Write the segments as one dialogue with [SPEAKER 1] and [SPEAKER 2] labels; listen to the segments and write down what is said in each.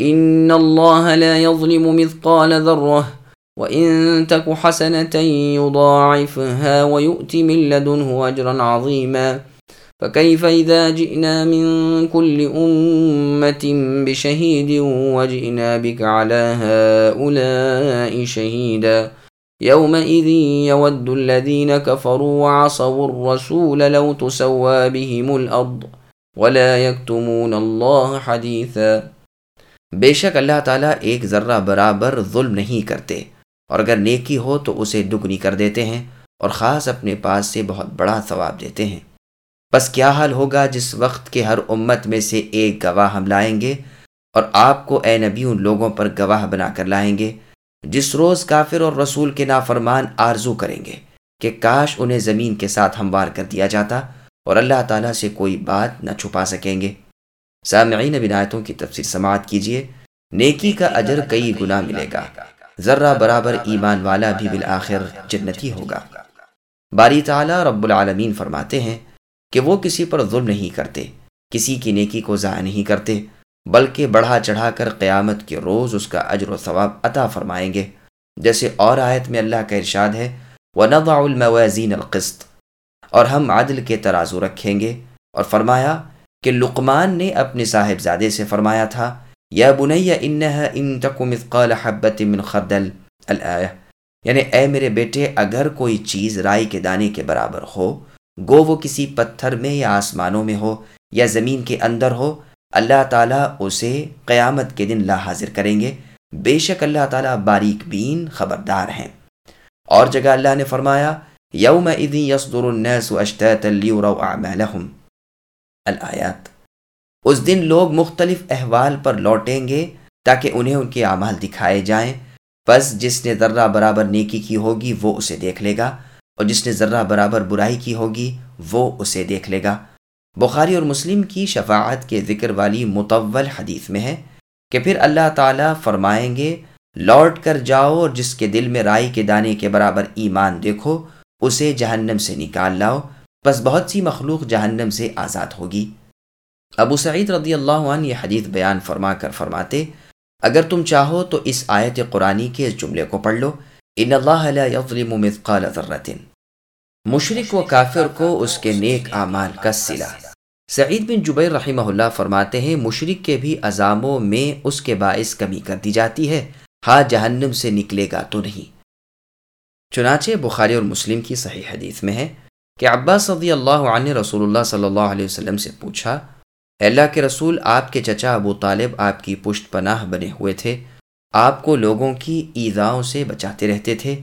[SPEAKER 1] ان الله لا يظلم مثقال ذره وان تك حسنه يضاعفها ويؤتي من لدنه اجرا عظيما فكيف اذا جئنا من كل امه بشهيد وجئنا بك على هؤلاء شهيدا يومئذ يود الذين كفروا وعصوا الرسول لو تسوى بهم الأرض ولا يكتمون الله حديثا
[SPEAKER 2] بے شک اللہ تعالیٰ ایک ذرہ برابر ظلم نہیں کرتے۔ اور اگر نیکی ہو تو اسے دگنی کر دیتے ہیں اور خاص اپنے پاس سے بہت بڑا ثواب دیتے ہیں۔ بس کیا حال ہوگا جس وقت کے ہر امت میں سے ایک گواہ ہم لائیں گے اور آپ کو اے نبی ان لوگوں پر گواہ بنا کر لائیں گے جس روز کافر اور رسول کے نافرمان آرزو کریں گے کہ کاش انہیں زمین کے ساتھ ہموار کر دیا جاتا اور اللہ تعالیٰ سے کوئی بات نہ چھپا سکیں گے۔ سامعین بنایتوں کی تفسیر سماعت کیجیے نیکی کا اجر کئی گنا ملے گا۔ ذرہ برابر ایمان والا بھی بالآخر جنتی ہوگا۔ باری تعالیٰ رب العالمین فرماتے ہیں کہ وہ کسی پر ظلم نہیں کرتے، کسی کی نیکی کو ضائع نہیں کرتے، بلکہ بڑھا چڑھا کر قیامت کے روز اس کا اجر و ثواب عطا فرمائیں گے۔ جیسے اور آیت میں اللہ کا ارشاد ہے وہ الموازین القسط اور ہم عدل کے ترازو رکھیں گے۔ اور فرمایا کہ لقمان نے اپنے صاحبزادے سے فرمایا تھا، یا بنیا ان مثقال حبت من خردل الآیہ. یعنی اے میرے بیٹے، اگر کوئی چیز رائی کے دانے کے برابر ہو، گو وہ کسی پتھر میں یا آسمانوں میں ہو یا زمین کے اندر ہو، اللہ تعالیٰ اسے قیامت کے دن لا حاضر کریں گے۔ بے شک اللہ تعالیٰ باریک بین خبردار ہیں۔ اور جگہ اللہ نے فرمایا یوم یصدر الناس اعمالهم الآیات۔ اس دن لوگ مختلف احوال پر لوٹیں گے تاکہ انہیں ان کے اعمال دکھائے جائیں۔ بس جس نے ذرہ برابر نیکی کی ہوگی وہ اسے دیکھ لے گا، اور جس نے ذرہ برابر برائی کی ہوگی وہ اسے دیکھ لے گا۔ بخاری اور مسلم کی شفاعت کے ذکر والی متول حدیث میں ہے کہ پھر اللہ تعالیٰ فرمائیں گے، لوٹ کر جاؤ اور جس کے دل میں رائی کے دانے کے برابر ایمان دیکھو، اسے جہنم سے نکال لاؤ۔ بس بہت سی مخلوق جہنم سے آزاد ہوگی۔ ابو سعید رضی اللہ عنہ یہ حدیث بیان فرما کر فرماتے، اگر تم چاہو تو اس آیت قرآنی کے اس جملے کو پڑھ لو، ان اللہ لا يظلم مثقال ذرة مشرق و کافر کو اس کے نیک اعمال کا سلا۔ سعید بن جبیر رحمہ اللہ فرماتے ہیں مشرق کے بھی عزاموں میں اس کے باعث کمی کر دی جاتی ہے ہاں جہنم سے نکلے گا تو نہیں۔ چنانچہ بخاری اور مسلم کی صحیح حدیث میں ہے۔ کہ عباس صدی اللہ عنہ رسول اللہ صلی اللہ علیہ وسلم سے پوچھا اللہ کے رسول، آپ کے چچا ابو طالب آپ کی پشت پناہ بنے ہوئے تھے، آپ کو لوگوں کی ایزاؤں سے بچاتے رہتے تھے،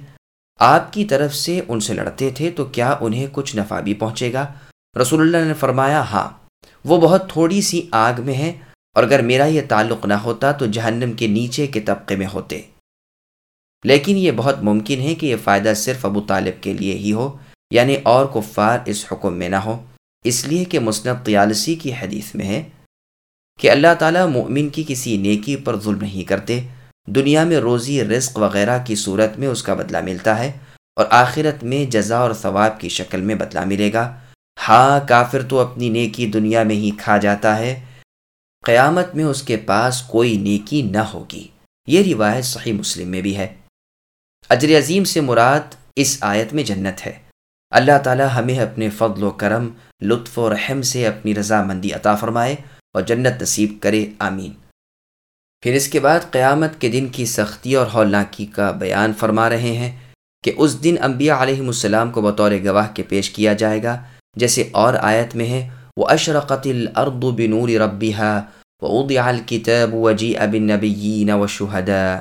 [SPEAKER 2] آپ کی طرف سے ان سے لڑتے تھے، تو کیا انہیں کچھ نفع بھی پہنچے گا؟ رسول اللہ نے فرمایا ہاں وہ بہت تھوڑی سی آگ میں ہے اور اگر میرا یہ تعلق نہ ہوتا تو جہنم کے نیچے کے طبقے میں ہوتے۔ لیکن یہ بہت ممکن ہے کہ یہ فائدہ صرف ابو طالب کے لیے ہی ہو۔ یعنی اور کفار اس حکم میں نہ ہو۔ اس لیے کہ مسنب طیالسی کی حدیث میں ہے کہ اللہ تعالیٰ مومن کی کسی نیکی پر ظلم نہیں کرتے۔ دنیا میں روزی، رزق وغیرہ کی صورت میں اس کا بدلہ ملتا ہے اور آخرت میں جزا اور ثواب کی شکل میں بدلہ ملے گا۔ ہاں کافر تو اپنی نیکی دنیا میں ہی کھا جاتا ہے۔ قیامت میں اس کے پاس کوئی نیکی نہ ہوگی۔ یہ روایت صحیح مسلم میں بھی ہے۔ اجر عظیم سے مراد اس آیت میں جنت ہے۔ اللہ تعالی ہمیں اپنے فضل و کرم، لطف و رحم سے اپنی رضامندی عطا فرمائے اور جنت نصیب کرے، آمین۔ پھر اس کے بعد قیامت کے دن کی سختی اور ہولناکی کا بیان فرما رہے ہیں کہ اس دن انبیاء علیہ السلام کو بطور گواہ کے پیش کیا جائے گا۔ جیسے اور آیت میں ہے وہ اشرقت الارض بنور ربها ووضع الكتاب وجيء بالنبيين والشهداء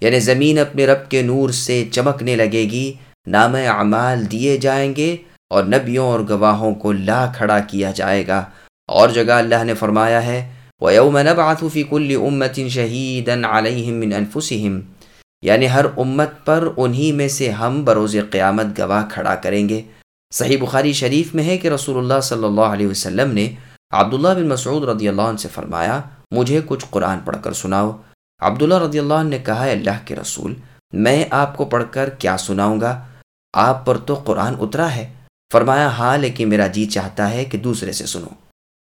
[SPEAKER 2] یعنی زمین اپنے رب کے نور سے چمکنے لگے گی۔ نام اعمال دیے جائیں گے اور نبیوں اور گواہوں کو لا کھڑا کیا جائے گا۔ اور جگہ اللہ نے فرمایا ہے، وَيَوْمَ نَبْعَثُ فِي كُلِّ أُمَّةٍ شَهِيدًا عَلَيْهِمْ مِنْ أَنفُسِهِمْ۔ یعنی ہر امت پر انہی میں سے ہم بروز قیامت گواہ کھڑا کریں گے۔ صحیح بخاری شریف میں ہے کہ رسول اللہ صلی اللہ علیہ وسلم نے عبداللہ بن مسعود رضی اللہ عنہ سے فرمایا، مجھے کچھ قرآن پڑھ کر سناؤ۔ عبداللہ رضی اللہ عنہ نے کہا ہے اللہ کے رسول، میں آپ کو پڑھ کر کیا سناؤں گا؟ آپ پر تو قرآن اترا ہے۔ فرمایا ہاں لیکن میرا جی چاہتا ہے کہ دوسرے سے سنو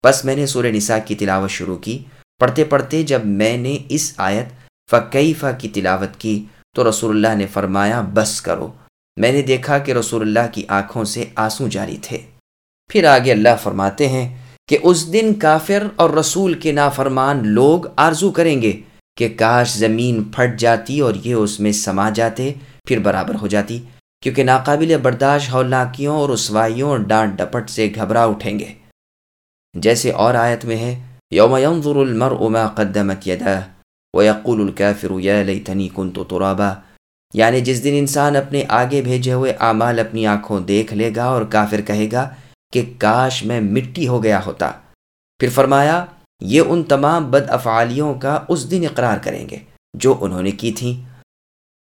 [SPEAKER 2] بس میں نے سورہ نساء کی تلاوت شروع کی۔ پڑھتے پڑھتے جب میں نے اس آیت فقیفہ کی تلاوت کی تو رسول اللہ نے فرمایا، بس کرو۔ میں نے دیکھا کہ رسول اللہ کی آنکھوں سے آنسو جاری تھے۔ پھر آگے اللہ فرماتے ہیں کہ اس دن کافر اور رسول کے نافرمان لوگ آرزو کریں گے کہ کاش زمین پھٹ جاتی اور یہ اس میں سما جاتے، پھر برابر ہو جاتی۔ کیونکہ ناقابل برداشت ہولناکیوں اور رسوائیوں اور ڈانٹ ڈپٹ سے گھبرا اٹھیں گے۔ جیسے اور آیت میں ہے، یوم ينظر المرء ما قدمت يده ويقول الكافر يا ليتني كنت ترابا یعنی جس دن انسان اپنے آگے بھیجے ہوئے اعمال اپنی آنکھوں دیکھ لے گا اور کافر کہے گا کہ کاش میں مٹی ہو گیا ہوتا۔ پھر فرمایا، یہ ان تمام بد افعالیوں کا اس دن اقرار کریں گے جو انہوں نے کی تھیں۔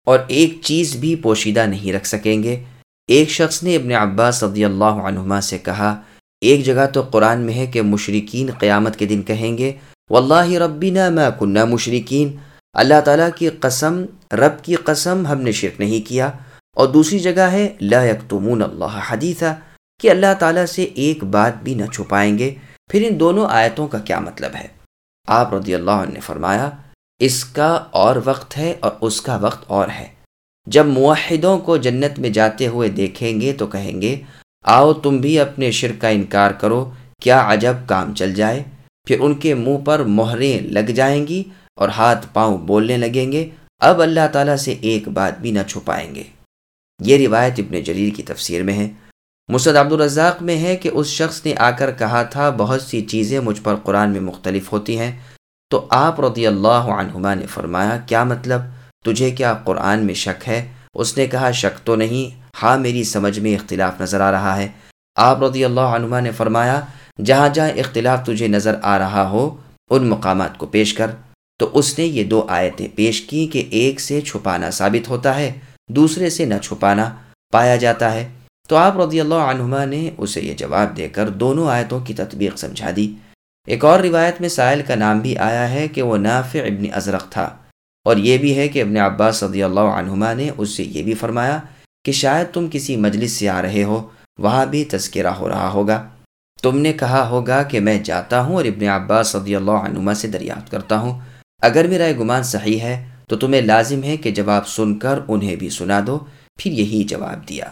[SPEAKER 2] اور ایک چیز بھی پوشیدہ نہیں رکھ سکیں گے۔ ایک شخص نے ابن عباس رضی اللہ عنہما سے کہا، ایک جگہ تو قرآن میں ہے کہ مشرقین قیامت کے دن کہیں گے، واللہ ربنا ما کننا مشرقین اللہ تعالیٰ کی قسم، رب کی قسم ہم نے شرک نہیں کیا۔ اور دوسری جگہ ہے، لا یکتمون اللہ حدیثہ کہ اللہ تعالیٰ سے ایک بات بھی نہ چھپائیں گے۔ پھر ان دونوں آیتوں کا کیا مطلب ہے؟ آپ رضی اللہ عنہ نے فرمایا اس کا اور وقت ہے اور اس کا وقت اور ہے۔ جب معاہدوں کو جنت میں جاتے ہوئے دیکھیں گے تو کہیں گے، آؤ تم بھی اپنے شرک کا انکار کرو، کیا عجب کام چل جائے؟ پھر ان کے منہ پر مہریں لگ جائیں گی اور ہاتھ پاؤں بولنے لگیں گے، اب اللہ تعالیٰ سے ایک بات بھی نہ چھپائیں گے۔ یہ روایت ابن جلیل کی تفسیر میں ہے۔ مسد عبد الرزاق میں ہے کہ اس شخص نے آ کر کہا تھا، بہت سی چیزیں مجھ پر قرآن میں مختلف ہوتی ہیں۔ تو آپ رضی اللہ عنہما نے فرمایا، کیا مطلب؟ تجھے کیا قرآن میں شک ہے؟ اس نے کہا، شک تو نہیں ہاں میری سمجھ میں اختلاف نظر آ رہا ہے۔ آپ رضی اللہ عنہما نے فرمایا، جہاں جہاں اختلاف تجھے نظر آ رہا ہو، ان مقامات کو پیش کر۔ تو اس نے یہ دو آیتیں پیش کی کہ ایک سے چھپانا ثابت ہوتا ہے، دوسرے سے نہ چھپانا پایا جاتا ہے۔ تو آپ رضی اللہ عنہما نے اسے یہ جواب دے کر دونوں آیتوں کی تطبیق سمجھا دی۔ ایک اور روایت میں سائل کا نام بھی آیا ہے کہ وہ نافع ابن ازرق تھا۔ اور یہ بھی ہے کہ ابن عباس رضی اللہ عنہما نے اس سے یہ بھی فرمایا کہ شاید تم کسی مجلس سے آ رہے ہو، وہاں بھی تذکرہ ہو رہا ہوگا۔ تم نے کہا ہوگا کہ میں جاتا ہوں اور ابن عباس رضی اللہ عنہما سے دریافت کرتا ہوں۔ اگر میرا یہ گمان صحیح ہے تو تمہیں لازم ہے کہ جواب سن کر انہیں بھی سنا دو، پھر یہی جواب دیا۔